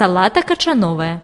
салата качановая.